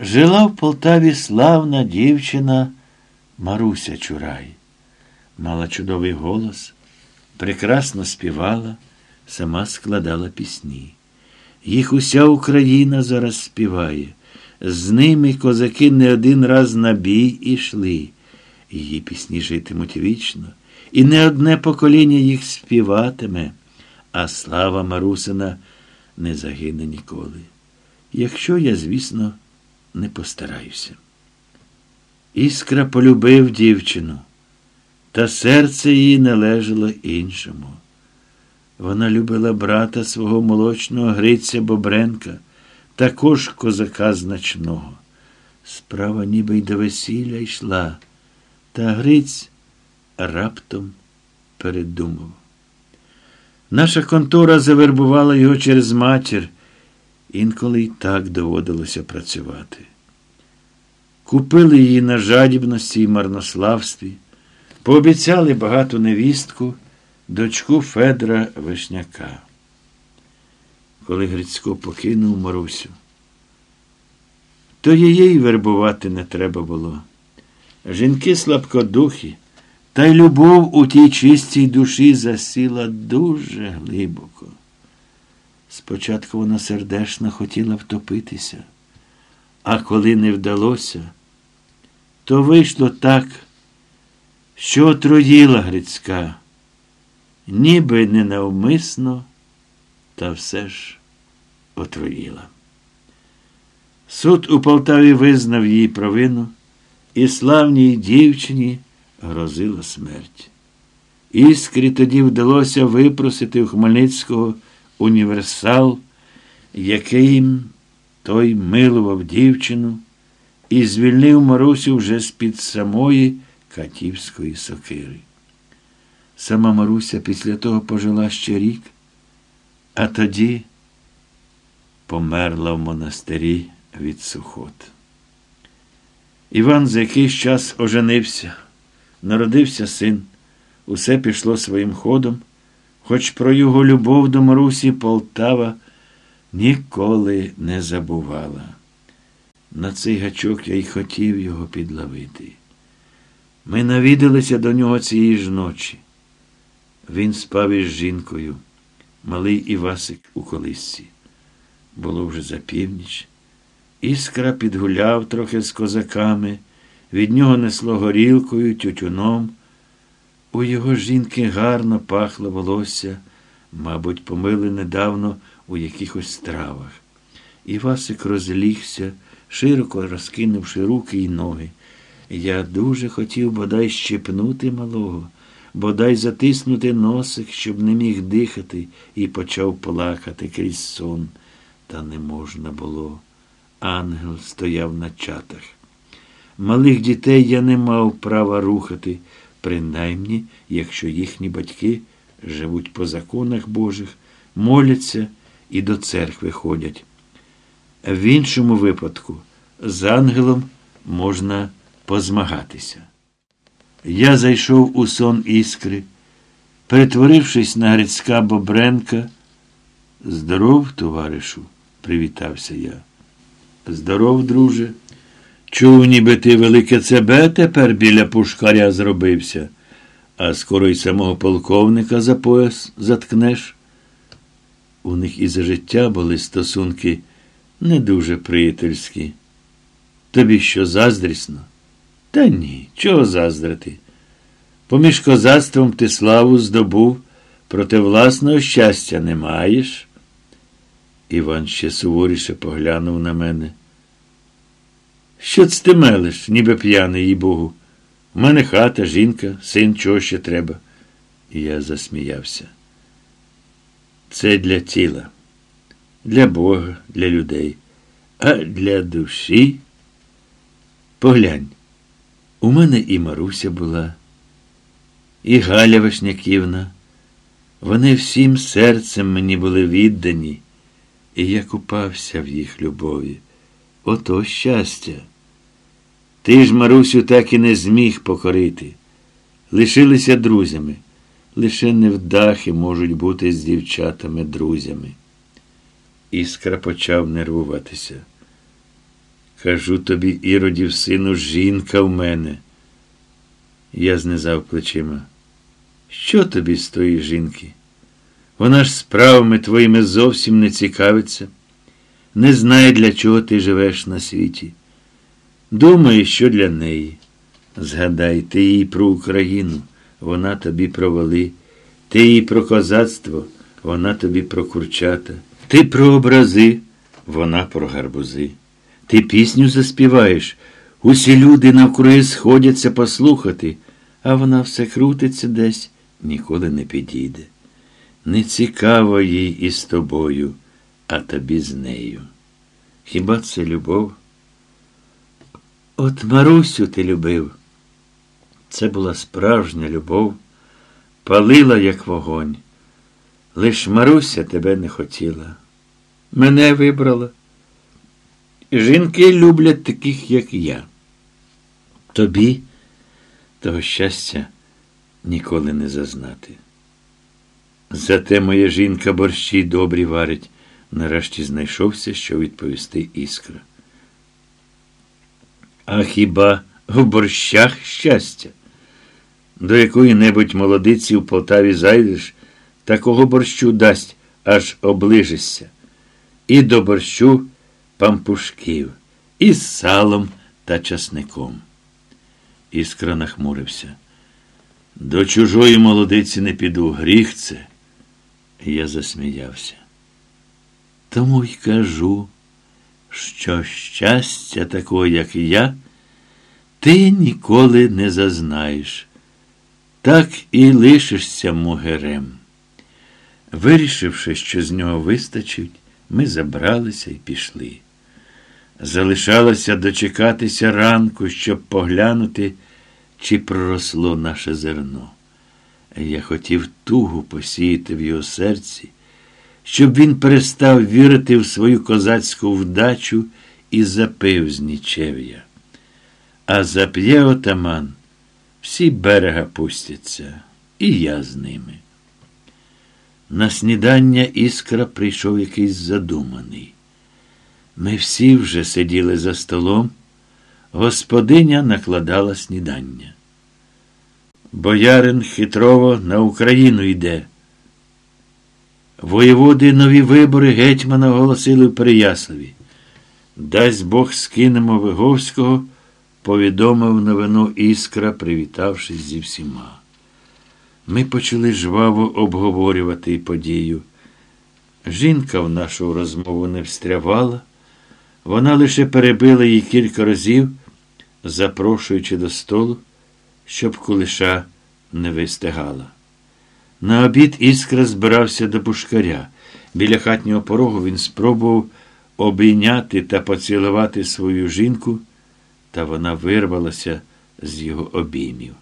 Жила в Полтаві славна дівчина Маруся Чурай. Мала чудовий голос, прекрасно співала, сама складала пісні. Їх уся Україна зараз співає. З ними козаки не один раз на бій ішли. Її пісні житимуть вічно, і не одне покоління їх співатиме, а слава Марусина не загине ніколи. Якщо я, звісно, не постараюся. Іскра полюбив дівчину, та серце її належало іншому. Вона любила брата свого молочного Гриця Бобренка, також козака значного. Справа ніби й до весілля йшла, та Гриць раптом передумав. Наша контора завербувала його через матір, інколи й так доводилося працювати. Купили її на жадібності і марнославстві, пообіцяли багату невістку, дочку Федора Вишняка. Коли Грицько покинув Марусю, то її вербувати не треба було. Жінки слабкодухі, та й любов у тій чистій душі засіла дуже глибоко. Спочатку вона сердечно хотіла втопитися, а коли не вдалося, то вийшло так, що отруїла Грицька, ніби ненавмисно, та все ж отруїла. Суд у Полтаві визнав її провину, і славній дівчині грозила смерть. Іскрі тоді вдалося випросити у Хмельницького універсал, яким той милував дівчину і звільнив Марусю вже з-під самої Катівської сокири. Сама Маруся після того пожила ще рік, а тоді померла в монастирі від сухот. Іван за якийсь час оженився, народився син, усе пішло своїм ходом, хоч про його любов до Марусі Полтава ніколи не забувала. На цей гачок я й хотів його підловити. Ми навідалися до нього цієї ж ночі. Він спав із жінкою, малий Івасик у колисці. Було вже за північ. Іскра підгуляв трохи з козаками, від нього несло горілкою, тютюном. У його жінки гарно пахло волосся, мабуть, помили недавно у якихось стравах. Івасик розлігся, широко розкинувши руки й ноги. Я дуже хотів бодай щепнути малого, бодай затиснути носик, щоб не міг дихати, і почав плакати крізь сон. Та не можна було. Ангел стояв на чатах. Малих дітей я не мав права рухати, принаймні, якщо їхні батьки живуть по законах Божих, моляться і до церкви ходять. В іншому випадку з ангелом можна позмагатися. Я зайшов у сон іскри, перетворившись на Грицька Бобренка. Здоров, товаришу, привітався я. Здоров, друже. Чув, ніби ти велике цебе тепер біля пушкаря зробився, а скоро й самого полковника за пояс заткнеш. У них і за життя були стосунки не дуже приятельські. Тобі що заздрісно? Та ні, чого заздрити? Поміж козацтвом ти славу здобув, проти власного щастя не маєш. Іван ще суворіше поглянув на мене. Що це ти мелиш, ніби п'яний, їй Богу? У мене хата, жінка, син, чого ще треба. І я засміявся. Це для тіла, для Бога, для людей, а для душі. Поглянь, у мене і Маруся була, і Галя Вишняківна. Вони всім серцем мені були віддані, і я купався в їх любові. Ото щастя. Ти ж, Марусю, так і не зміг покорити. Лишилися друзями. Лише невдахи можуть бути з дівчатами друзями. Іскра почав нервуватися. Кажу тобі, іродів, сину, жінка в мене. Я знизав плечима. Що тобі з тої жінки? Вона ж справами твоїми зовсім не цікавиться, не знає, для чого ти живеш на світі. Думає, що для неї. Згадай, ти їй про Україну, вона тобі про воли, ти їй про козацтво, вона тобі про курчата, ти про образи, вона про гарбузи. Ти пісню заспіваєш, усі люди навкруги сходяться послухати, а вона все крутиться десь, ніколи не підійде. Не цікаво їй із тобою, а тобі з нею. Хіба це любов? От Марусю ти любив. Це була справжня любов, палила, як вогонь. Лиш Маруся тебе не хотіла. Мене вибрала. Жінки люблять таких, як я. Тобі того щастя ніколи не зазнати. Зате моя жінка борщі добрі варить, нарешті знайшовся, що відповісти іскра. А хіба в борщах щастя? До якої небудь молодиці в Полтаві зайдеш, такого борщу дасть, аж оближишся. І до борщу пампушків, із салом та часником. Іскра нахмурився. До чужої молодиці не піду, гріх це. Я засміявся. Тому й кажу, що щастя такого, як я, ти ніколи не зазнаєш, так і лишишся мугерем. Вирішивши, що з нього вистачить, ми забралися і пішли. Залишалося дочекатися ранку, щоб поглянути, чи проросло наше зерно. Я хотів тугу посіяти в його серці, щоб він перестав вірити в свою козацьку вдачу і запив з нічев'я. А зап'є отаман, всі берега пустяться, і я з ними. На снідання іскра прийшов якийсь задуманий. Ми всі вже сиділи за столом, господиня накладала снідання. Боярин хитрово на Україну йде. Воєводи нові вибори гетьмана оголосили в Переяславі. Дасть Бог скинемо Виговського, повідомив новину іскра, привітавшись зі всіма. Ми почали жваво обговорювати подію. Жінка в нашу розмову не встрявала, вона лише перебила її кілька разів, запрошуючи до столу, щоб кулиша не вистигала. На обід іскра збирався до пушкаря. Біля хатнього порогу він спробував обійняти та поцілувати свою жінку, та вона вирвалася з його обіймів.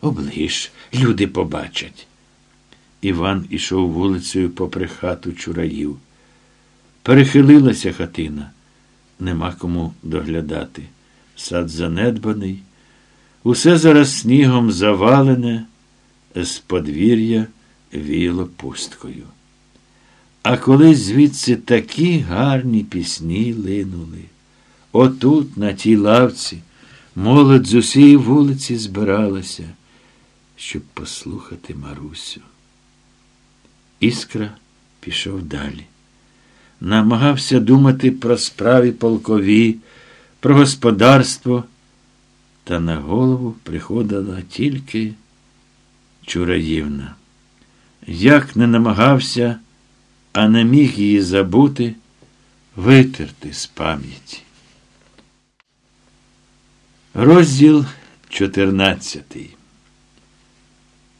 Оближ, люди побачать. Іван ішов вулицею попри хату чураїв. Перехилилася хатина, нема кому доглядати. Сад занедбаний, усе зараз снігом завалене, з подвір'я віяло пусткою. А колись звідси такі гарні пісні линули. Отут, на тій лавці, молодь з усієї вулиці збиралася щоб послухати Марусю. Іскра пішов далі. Намагався думати про справи полкові, про господарство, та на голову приходила тільки Чураївна. Як не намагався, а не міг її забути, витерти з пам'яті. Розділ чотирнадцятий.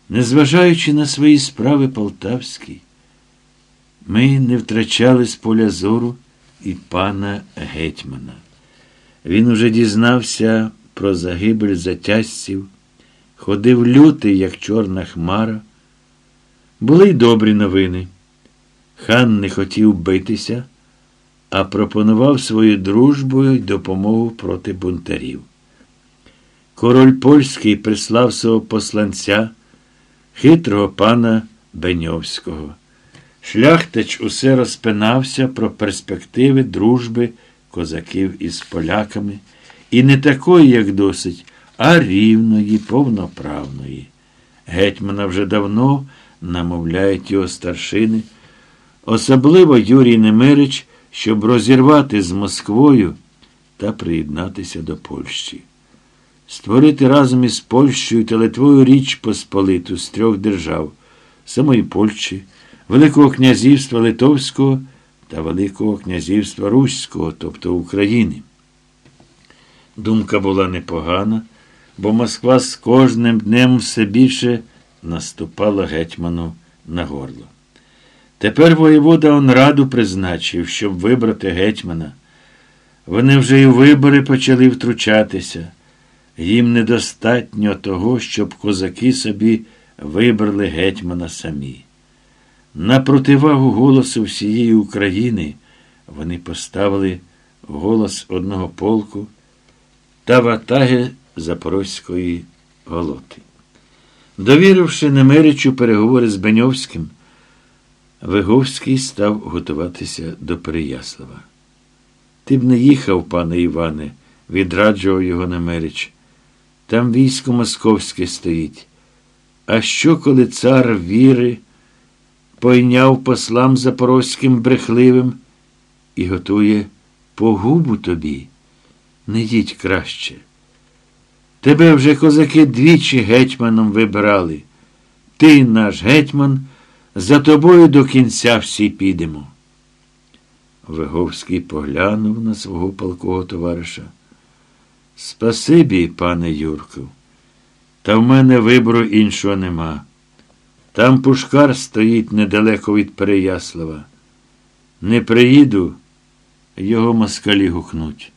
Незважаючи на свої справи полтавські, ми не втрачали з поля зору і пана гетьмана. Він уже дізнався про загибель затязців, ходив лютий, як чорна хмара. Були й добрі новини. Хан не хотів битися, а пропонував свою дружбу й допомогу проти бунтарів. Король польський прислав свого посланця хитрого пана Беньовського. Шляхтич усе розпинався про перспективи дружби козаків із поляками, і не такої, як досить, а рівної, повноправної. Гетьмана вже давно намовляють його старшини, особливо Юрій Немирич, щоб розірвати з Москвою та приєднатися до Польщі. Створити разом із Польщею та Литвою Річ Посполиту з трьох держав самої Польщі, Великого князівства Литовського та Великого князівства Руського, тобто України. Думка була непогана, бо Москва з кожним днем все більше наступала гетьману на горло. Тепер воєвода он раду призначив, щоб вибрати гетьмана. Вони вже й вибори почали втручатися. Їм недостатньо того, щоб козаки собі вибрали гетьмана самі. На противагу голосу всієї України вони поставили голос одного полку та ватаги Запорозької голоти. Довіривши Немиричу переговори з Беньовським, Виговський став готуватися до Переяслава. Ти б не їхав, пане Іване, відраджував його Немирич. Там військо московське стоїть. А що, коли цар віри пойняв послам запорозьким брехливим і готує погубу тобі? Не їдь краще. Тебе вже козаки двічі гетьманом вибирали. Ти, наш гетьман, за тобою до кінця всі підемо. Виговський поглянув на свого палкого товариша. Спасибі, пане Юрку, та в мене вибору іншого нема. Там пушкар стоїть недалеко від Переяслава. Не приїду, його москалі гукнуть.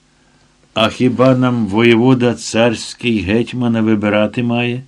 А хіба нам воєвода царський гетьмана вибирати має?